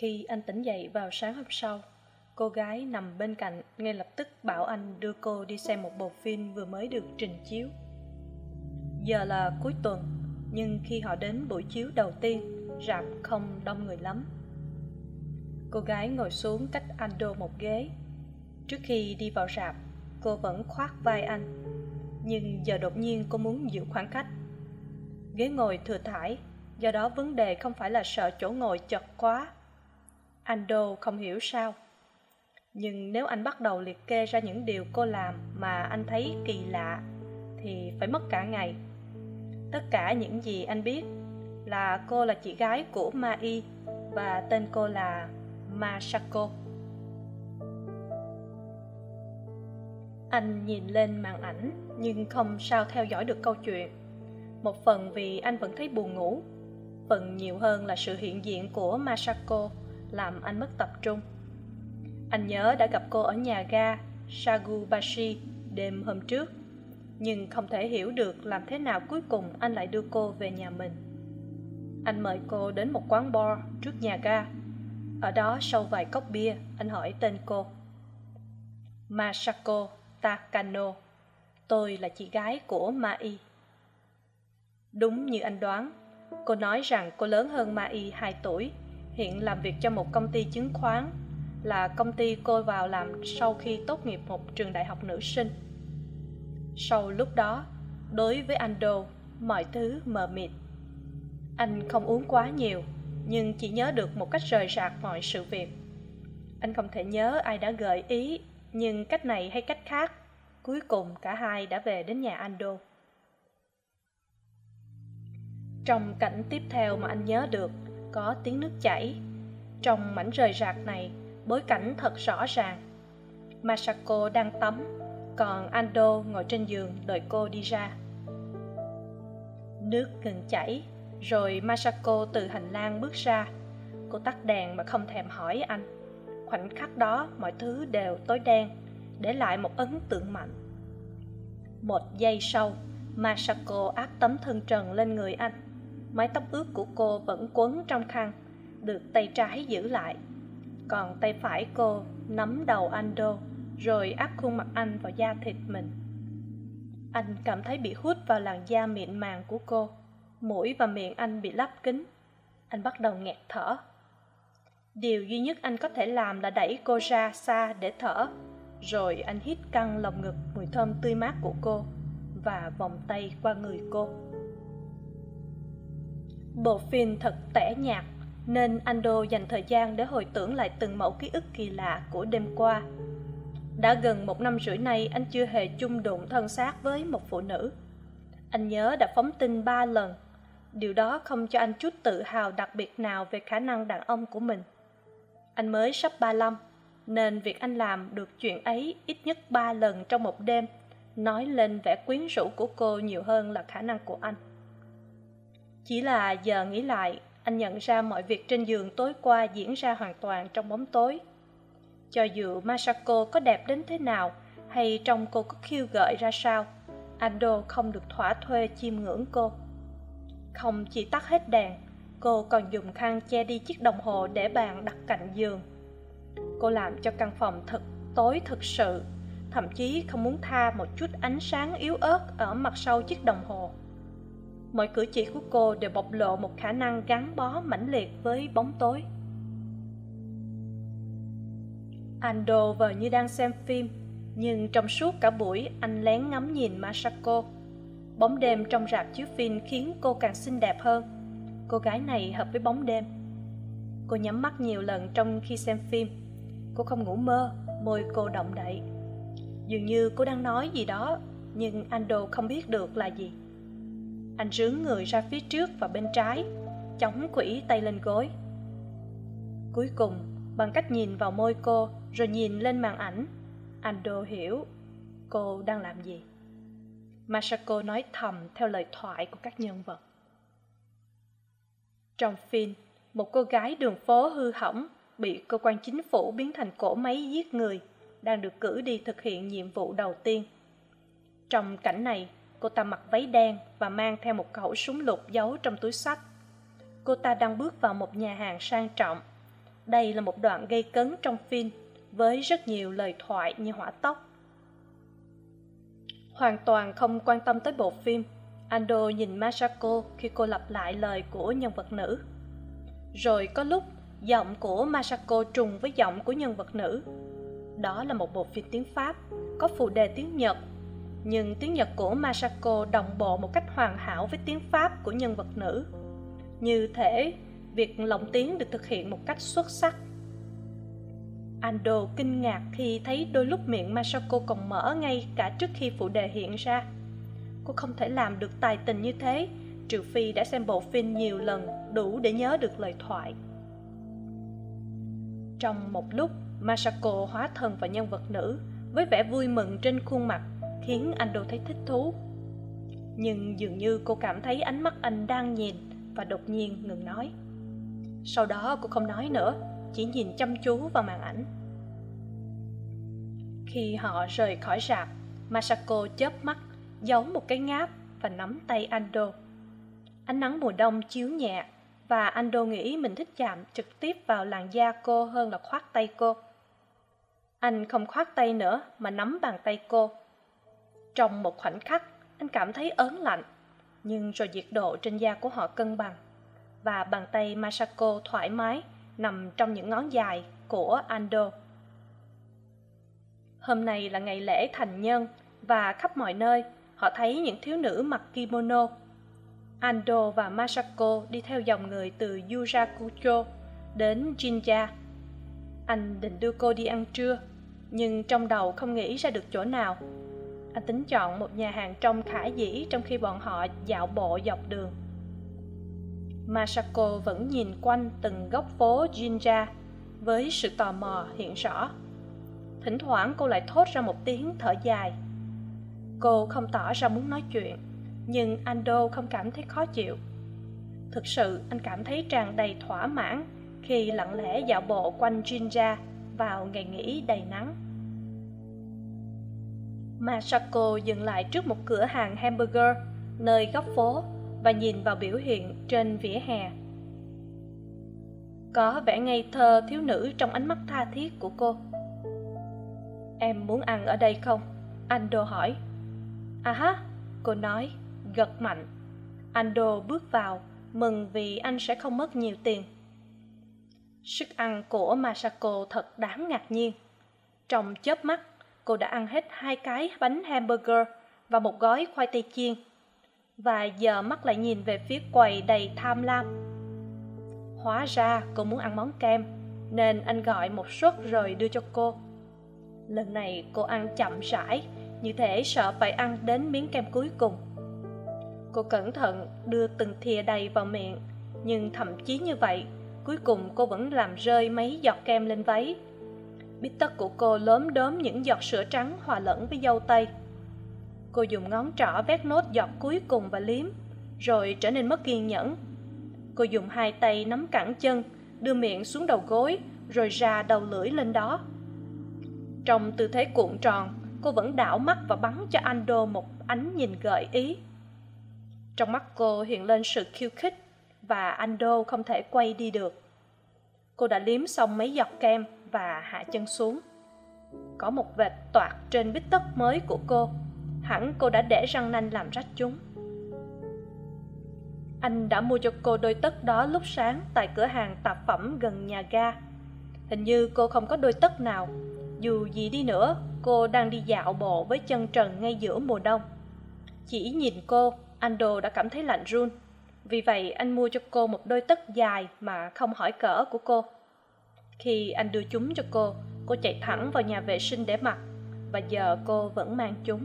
Khi anh tỉnh dậy vào sáng hôm sau, cô gái nằm bên cạnh ngay lập tức bảo anh đưa cô đi xem một bộ phim vừa mới được trình chiếu. Giờ là cuối tuần, nhưng khi họ đến buổi chiếu đầu tiên, rạp không đông người lắm. Cô gái ngồi xuống cách anh đô một ghế. Trước khi đi vào rạp, cô vẫn khoác vai anh. Nhưng giờ đột nhiên cô muốn giữ khoảng cách. Ghế ngồi thừa thải, do đó vấn đề không phải là sợ chỗ ngồi chật quá anh đô không hiểu sao. Nhưng nếu anh bắt đầu liệt kê ra những điều cô làm mà anh thấy kỳ lạ, thì phải mất cả ngày. Tất cả những gì anh biết là cô là chị gái của Mai và tên cô là Masako. Anh nhìn lên màn ảnh nhưng không sao theo dõi được câu chuyện. Một phần vì anh vẫn thấy buồn ngủ, phần nhiều hơn là sự hiện diện của Masako làm anh mất tập trung. Anh nhớ đã gặp cô ở nhà ga Shagubashi đêm hôm trước, nhưng không thể hiểu được làm thế nào cuối cùng anh lại đưa cô về nhà mình. Anh mời cô đến một quán bar trước nhà ga. Ở đó sau vài cốc bia, anh hỏi tên cô. Masako takano, tôi là chị gái của mai. Đúng như anh đoán, cô nói rằng cô lớn hơn mai hai tuổi hiện làm việc cho một công ty chứng khoán, là công ty cô vào làm sau khi tốt nghiệp một trường đại học nữ sinh. Sau lúc đó, đối với anh đô, mọi thứ mờ mịt. Anh không uống quá nhiều, nhưng chỉ nhớ được một cách rời rạc mọi sự việc. Anh không thể nhớ ai đã gợi ý, nhưng cách này hay cách khác, cuối cùng cả hai đã về đến nhà anh đô. Trong cảnh tiếp theo mà anh nhớ được có tiếng nước chảy. Trong mảnh rời rạc này, bối cảnh thật rõ ràng. Masako đang tắm, còn ando ngồi trên giường đợi cô đi ra. Nước ngừng chảy, rồi masako từ hành lang bước ra. Cô tắt đèn mà không thèm hỏi anh. Khoảnh khắc đó, mọi thứ đều tối đen, để lại một ấn tượng mạnh. Một giây sau, masako áp tấm thân trần lên người anh mái tóc ướt của cô vẫn quấn trong khăn, được tay trái giữ lại. Còn tay phải cô nắm đầu anh đô, rồi áp khuôn mặt anh vào da thịt mình. Anh cảm thấy bị hút vào làn da mịn màng của cô, mũi và miệng anh bị lắp kính anh bắt đầu nghẹt thở. Điều duy nhất anh có thể làm là đẩy cô ra xa để thở, rồi anh hít căng lồng ngực mùi thơm tươi mát của cô và vòng tay qua người cô bộ phim thật tẻ nhạt, nên ando dành thời gian để hồi tưởng lại từng mẫu ký ức kỳ lạ của đêm qua. Đã gần một năm rưỡi nay, anh chưa hề chung đụng thân xác với một phụ nữ. Anh nhớ đã phóng tin ba lần. Điều đó không cho anh chút tự hào đặc biệt nào về khả năng đàn ông của mình. Anh mới sắp ba lăm, nên việc anh làm được chuyện ấy ít nhất ba lần trong một đêm, nói lên vẻ quyến rũ của cô nhiều hơn là khả năng của anh chỉ là giờ nghĩ lại, anh nhận ra mọi việc trên giường tối qua diễn ra hoàn toàn trong bóng tối. Cho dù masako có đẹp đến thế nào, hay trong cô có khiêu gợi ra sao, ando không được thỏa thuê chiêm ngưỡng cô. Không chỉ tắt hết đèn, cô còn dùng khăn che đi chiếc đồng hồ để bàn đặt cạnh giường. Cô làm cho căn phòng thật tối thực sự, thậm chí không muốn tha một chút ánh sáng yếu ớt ở mặt sau chiếc đồng hồ mọi cử chỉ của cô đều bộc lộ một khả năng gắn bó mãnh liệt với bóng tối. Ando vờ như đang xem phim, nhưng trong suốt cả buổi, anh lén ngắm nhìn masako. Bóng đêm trong rạp chiếu phim khiến cô càng xinh đẹp hơn. Cô gái này hợp với bóng đêm. Cô nhắm mắt nhiều lần trong khi xem phim. Cô không ngủ mơ, môi cô động đậy. Dường như cô đang nói gì đó, nhưng ando không biết được là gì anh rướn người ra phía trước và bên trái, chống quỷ tay lên gối. Cuối cùng, bằng cách nhìn vào môi cô rồi nhìn lên màn ảnh, anh đô hiểu cô đang làm gì. Masako nói thầm theo lời thoại của các nhân vật. Trong phim, một cô gái đường phố hư hỏng bị cơ quan chính phủ biến thành cỗ máy giết người, đang được cử đi thực hiện nhiệm vụ đầu tiên. Trong cảnh này cô ta mặc váy đen và mang theo một khẩu súng lục giấu trong túi sách. Cô ta đang bước vào một nhà hàng sang trọng. Đây là một đoạn gây cấn trong phim, với rất nhiều lời thoại như hỏa tốc. Hoàn toàn không quan tâm tới bộ phim, ando nhìn masako khi cô lặp lại lời của nhân vật nữ. Rồi có lúc, giọng của masako trùng với giọng của nhân vật nữ. Đó là một bộ phim tiếng pháp, có phụ đề tiếng nhật nhưng tiếng nhật của masako đồng bộ một cách hoàn hảo với tiếng pháp của nhân vật nữ. Như thể, việc lồng tiếng được thực hiện một cách xuất sắc. Ando kinh ngạc khi thấy đôi lúc miệng masako còn mở ngay cả trước khi phụ đề hiện ra. Cô không thể làm được tài tình như thế, trừ phi đã xem bộ phim nhiều lần đủ để nhớ được lời thoại. Trong một lúc, masako hóa thân vào nhân vật nữ, với vẻ vui mừng trên khuôn mặt khiến anh đô thấy thích thú. Nhưng dường như cô cảm thấy ánh mắt anh đang nhìn và đột nhiên ngừng nói. Sau đó cô không nói nữa, chỉ nhìn chăm chú vào màn ảnh. Khi họ rời khỏi rạp, masako chớp mắt, giấu một cái ngáp và nắm tay ando ánh nắng mùa đông chiếu nhẹ và ando nghĩ mình thích chạm trực tiếp vào làn da cô hơn là khoác tay cô. Anh không khoác tay nữa mà nắm bàn tay cô trong một khoảnh khắc, anh cảm thấy ớn lạnh, nhưng rồi nhiệt độ trên da của họ cân bằng. Và bàn tay masako thoải mái nằm trong những ngón dài của ando. Hôm nay là ngày lễ thành nhân, và khắp mọi nơi, họ thấy những thiếu nữ mặc kimono. Ando và masako đi theo dòng người từ yurakucho đến jinja. Anh định đưa cô đi ăn trưa, nhưng trong đầu không nghĩ ra được chỗ nào anh tính chọn một nhà hàng trông khả dĩ trong khi bọn họ dạo bộ dọc đường. Masako vẫn nhìn quanh từng góc phố jinja với sự tò mò hiện rõ. Thỉnh thoảng cô lại thốt ra một tiếng thở dài. Cô không tỏ ra muốn nói chuyện, nhưng ando không cảm thấy khó chịu. Thực sự, anh cảm thấy tràn đầy thỏa mãn khi lặng lẽ dạo bộ quanh jinja vào ngày nghỉ đầy nắng masako dừng lại trước một cửa hàng hamburger, nơi góc phố, và nhìn vào biểu hiện trên vỉa hè. Có vẻ ngây thơ thiếu nữ trong ánh mắt tha thiết của cô. Em muốn ăn ở đây không? Ando hỏi. À ha cô nói, gật mạnh. Ando bước vào, mừng vì anh sẽ không mất nhiều tiền. Sức ăn của masako thật đáng ngạc nhiên. Trong chớp mắt cô đã ăn hết hai cái bánh hamburger và một gói khoai tây chiên. Và giờ mắt lại nhìn về phía quầy đầy tham lam. Hóa ra cô muốn ăn món kem, nên anh gọi một suất rồi đưa cho cô. Lần này cô ăn chậm rãi, như thể sợ phải ăn đến miếng kem cuối cùng. Cô cẩn thận đưa từng thìa đầy vào miệng, nhưng thậm chí như vậy, cuối cùng cô vẫn làm rơi mấy giọt kem lên váy bít tất của cô lốm đốm những giọt sữa trắng hòa lẫn với dâu tây. Cô dùng ngón trỏ vét nốt giọt cuối cùng và liếm, rồi trở nên mất kiên nhẫn. Cô dùng hai tay nắm cẳng chân, đưa miệng xuống đầu gối, rồi ra đầu lưỡi lên đó. Trong tư thế cuộn tròn, cô vẫn đảo mắt và bắn cho ando một ánh nhìn gợi ý. Trong mắt cô hiện lên sự khiêu khích và ando không thể quay đi được. Cô đã liếm xong mấy giọt kem và hạ chân xuống. Có một vệt toạc trên bít tất mới của cô. Hẳn cô đã để răng nanh làm rách chúng. Anh đã mua cho cô đôi tất đó lúc sáng tại cửa hàng tạp phẩm gần nhà ga. Hình như cô không có đôi tất nào. Dù gì đi nữa, cô đang đi dạo bộ với chân trần ngay giữa mùa đông. Chỉ nhìn cô anh đồ đã cảm thấy lạnh run. Vì vậy, anh mua cho cô một đôi tất dài mà không hỏi cỡ của cô khi anh đưa chúng cho cô cô chạy thẳng vào nhà vệ sinh để mặc, và giờ cô vẫn mang chúng.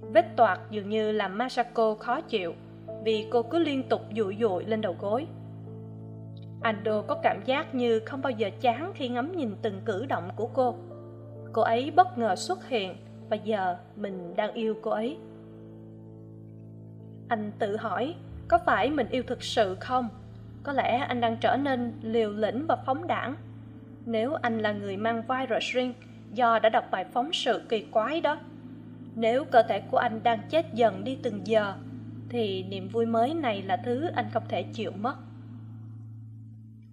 Vết toạc dường như làm masako khó chịu, vì cô cứ liên tục dụi dụi lên đầu gối. Ando có cảm giác như không bao giờ chán khi ngắm nhìn từng cử động của cô. Cô ấy bất ngờ xuất hiện, và giờ mình đang yêu cô ấy. Anh tự hỏi, có phải mình yêu thực sự không? Có lẽ anh đang trở nên liều lĩnh và phóng đảng nếu anh là người mang virus riêng, do đã đọc bài phóng sự kỳ quái đó, nếu cơ thể của anh đang chết dần đi từng giờ, thì niềm vui mới này là thứ anh không thể chịu mất.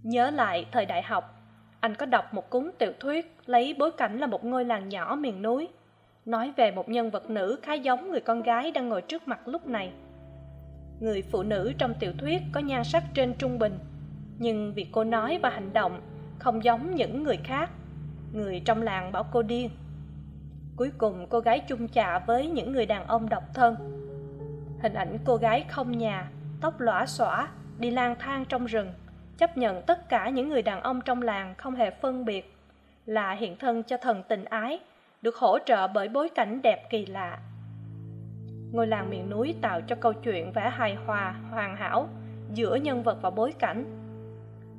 Nhớ lại thời đại học, anh có đọc một cuốn tiểu thuyết lấy bối cảnh là một ngôi làng nhỏ miền núi, nói về một nhân vật nữ khá giống người con gái đang ngồi trước mặt lúc này người phụ nữ trong tiểu thuyết có nhan sắc trên trung bình. Nhưng vì cô nói và hành động, không giống những người khác, người trong làng bảo cô điên. Cuối cùng cô gái chung chạ với những người đàn ông độc thân. Hình ảnh cô gái không nhà, tóc lõa xõa, đi lang thang trong rừng, chấp nhận tất cả những người đàn ông trong làng không hề phân biệt, là hiện thân cho thần tình ái, được hỗ trợ bởi bối cảnh đẹp kỳ lạ ngôi làng miền núi tạo cho câu chuyện vẻ hài hòa, hoàn hảo giữa nhân vật và bối cảnh.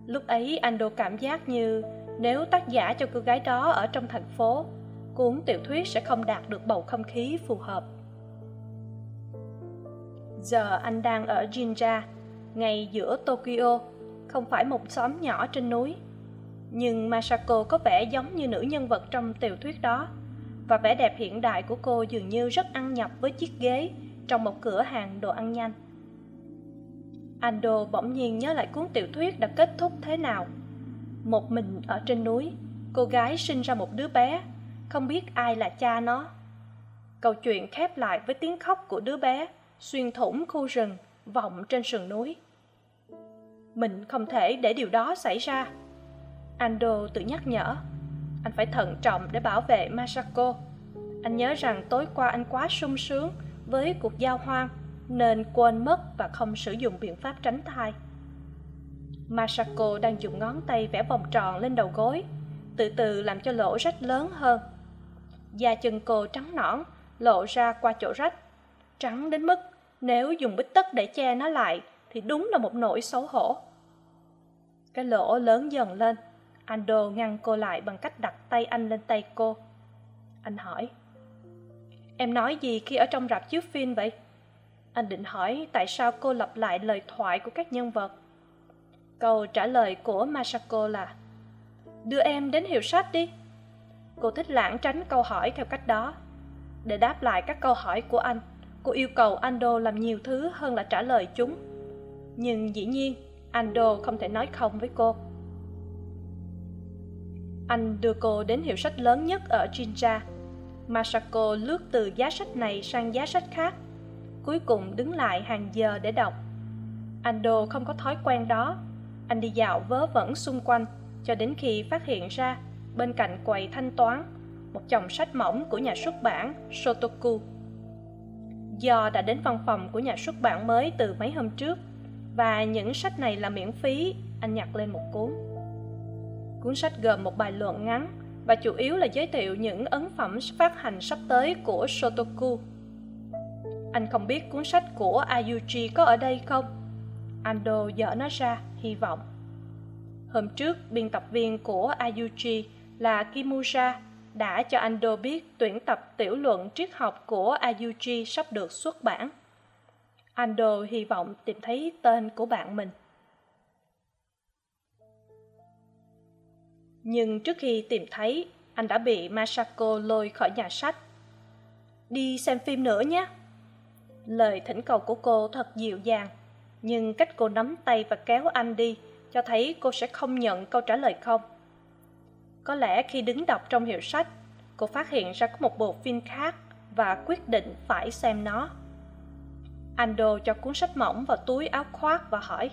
Lúc ấy, anh đô cảm giác như nếu tác giả cho cô gái đó ở trong thành phố, cuốn tiểu thuyết sẽ không đạt được bầu không khí phù hợp. Giờ anh đang ở jinja, ngay giữa tokyo, không phải một xóm nhỏ trên núi. Nhưng masako có vẻ giống như nữ nhân vật trong tiểu thuyết đó và vẻ đẹp hiện đại của cô dường như rất ăn nhập với chiếc ghế trong một cửa hàng đồ ăn nhanh. Ando bỗng nhiên nhớ lại cuốn tiểu thuyết đã kết thúc thế nào. Một mình ở trên núi, cô gái sinh ra một đứa bé, không biết ai là cha nó. Câu chuyện khép lại với tiếng khóc của đứa bé xuyên thủng khu rừng, vọng trên sườn núi. Mình không thể để điều đó xảy ra. Ando tự nhắc nhở anh phải thận trọng để bảo vệ masako. Anh nhớ rằng tối qua anh quá sung sướng với cuộc giao hoan nên quên mất và không sử dụng biện pháp tránh thai. Masako đang dùng ngón tay vẽ vòng tròn lên đầu gối, từ từ làm cho lỗ rách lớn hơn. Da chân cô trắng nõn, lộ ra qua chỗ rách. Trắng đến mức nếu dùng bít tất để che nó lại thì đúng là một nỗi xấu hổ. Cái lỗ lớn dần lên ando ngăn cô lại bằng cách đặt tay anh lên tay cô. Anh hỏi, em nói gì khi ở trong rạp chiếu phim vậy? Anh định hỏi tại sao cô lặp lại lời thoại của các nhân vật. Câu trả lời của masako là, đưa em đến hiệu sách đi. Cô thích lãng tránh câu hỏi theo cách đó. Để đáp lại các câu hỏi của anh, cô yêu cầu ando làm nhiều thứ hơn là trả lời chúng. Nhưng dĩ nhiên ando không thể nói không với cô anh đưa cô đến hiệu sách lớn nhất ở jinja. Masako lướt từ giá sách này sang giá sách khác, cuối cùng đứng lại hàng giờ để đọc. Ando không có thói quen đó. Anh đi dạo vớ vẩn xung quanh, cho đến khi phát hiện ra bên cạnh quầy thanh toán một chồng sách mỏng của nhà xuất bản sotoku do đã đến văn phòng của nhà xuất bản mới từ mấy hôm trước, và những sách này là miễn phí, anh nhặt lên một cuốn cuốn sách gồm một bài luận ngắn và chủ yếu là giới thiệu những ấn phẩm phát hành sắp tới của sotoku anh không biết cuốn sách của ayuji có ở đây không? Ando dở nó ra, hy vọng. Hôm trước, biên tập viên của ayuji là kimura đã cho ando biết tuyển tập tiểu luận triết học của ayuji sắp được xuất bản. Ando hy vọng tìm thấy tên của bạn mình. Nhưng trước khi tìm thấy, anh đã bị masako lôi khỏi nhà sách. Đi xem phim nữa nhé. Lời thỉnh cầu của cô thật dịu dàng, nhưng cách cô nắm tay và kéo anh đi cho thấy cô sẽ không nhận câu trả lời không. Có lẽ khi đứng đọc trong hiệu sách, cô phát hiện ra có một bộ phim khác và quyết định phải xem nó. Anh đô cho cuốn sách mỏng vào túi áo khoác và hỏi,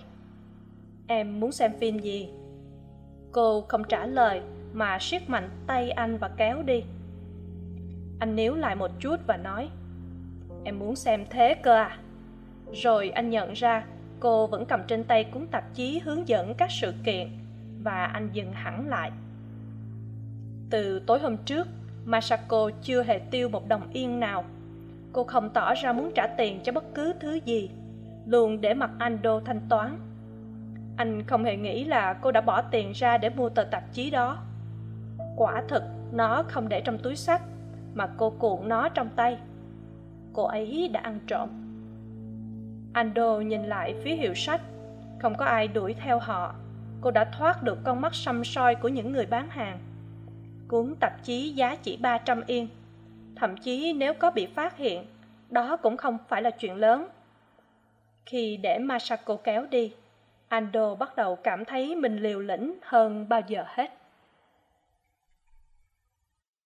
em muốn xem phim gì? Cô không trả lời, mà siết mạnh tay anh và kéo đi. Anh níu lại một chút và nói, em muốn xem thế cơ à? Rồi anh nhận ra cô vẫn cầm trên tay cuốn tạp chí hướng dẫn các sự kiện và anh dừng hẳn lại. Từ tối hôm trước, masako chưa hề tiêu một đồng yên nào. Cô không tỏ ra muốn trả tiền cho bất cứ thứ gì, luôn để mặc anh đô thanh toán anh không hề nghĩ là cô đã bỏ tiền ra để mua tờ tạp chí đó. Quả thực, nó không để trong túi sách, mà cô cuộn nó trong tay. Cô ấy đã ăn trộm. Ando nhìn lại phía hiệu sách. Không có ai đuổi theo họ. Cô đã thoát được con mắt săm soi của những người bán hàng. Cuốn tạp chí giá chỉ ba trăm yên. Thậm chí nếu có bị phát hiện, đó cũng không phải là chuyện lớn. Khi để masako kéo đi ando bắt đầu cảm thấy mình liều lĩnh hơn bao giờ hết.